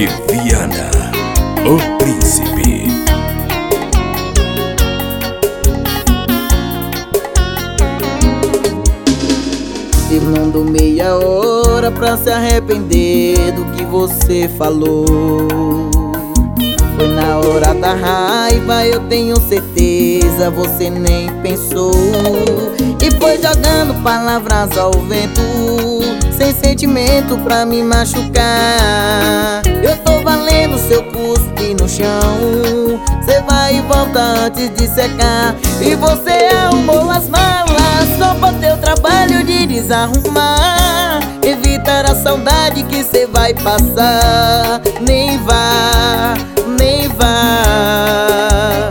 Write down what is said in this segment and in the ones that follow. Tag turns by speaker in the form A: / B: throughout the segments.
A: Henrique Viana, o príncipe.
B: Eu não meia hora pra se arrepender do que você falou. Foi na hora da raiva, eu tenho certeza, você nem pensou. E foi jogando palavras ao vento, sem sentimento pra me machucar. Eu tô valendo seu cuspe no chão, cê vai e volta antes de secar. E você arrumou as malas só pra ter o trabalho de desarrumar. Evitar a saudade que cê vai passar. Nem vá, nem vá.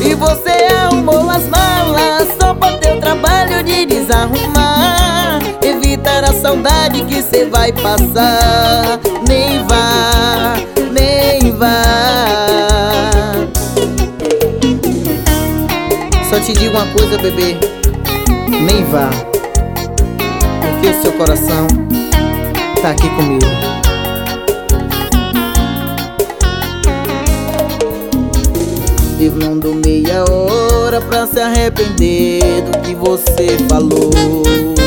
B: E você arrumou as malas só pra ter o trabalho de desarrumar. Saudade que cê vai passar. Nem vá, nem vá. Só te digo uma coisa, bebê. Nem vá. Porque o seu coração tá aqui comigo. Eu não dou meia hora pra se arrepender do que você falou.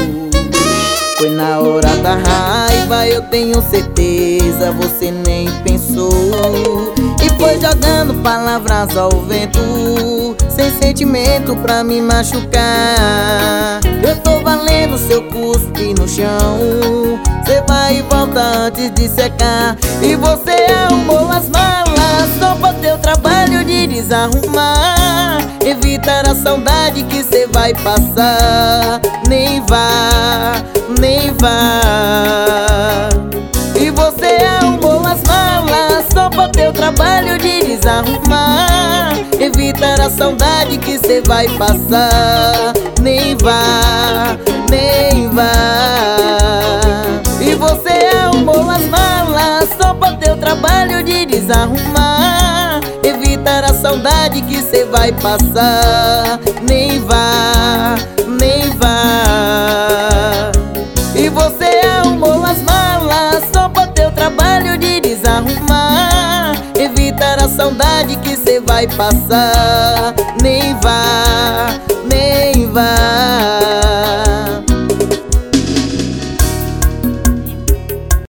B: Eu tenho certeza, você nem pensou. E foi jogando palavras ao vento, sem sentimento pra me machucar. Eu tô valendo seu cuspe no chão, cê vai e volta antes de secar. E você arrumou as malas só pra ter o trabalho de desarrumar. Evitar a saudade que cê vai passar. Nem vá, nem vá. Trabalho de desarrumar. Evitar a saudade que cê vai passar. Nem vá, nem vá. E você arrumou as malas só pra o trabalho de desarrumar. Evitar a saudade que cê vai passar. Nem vá, Que cê vai passar. Nem vá, nem vá.